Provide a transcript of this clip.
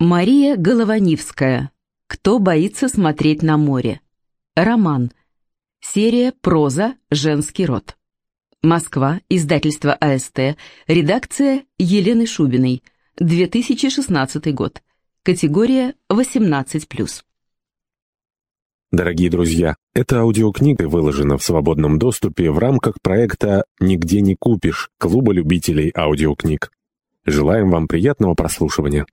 Мария Голованивская. Кто боится смотреть на море? Роман. Серия «Проза. Женский род». Москва. Издательство АСТ. Редакция Елены Шубиной. 2016 год. Категория 18+. Дорогие друзья, эта аудиокнига выложена в свободном доступе в рамках проекта «Нигде не купишь» Клуба любителей аудиокниг. Желаем вам приятного прослушивания.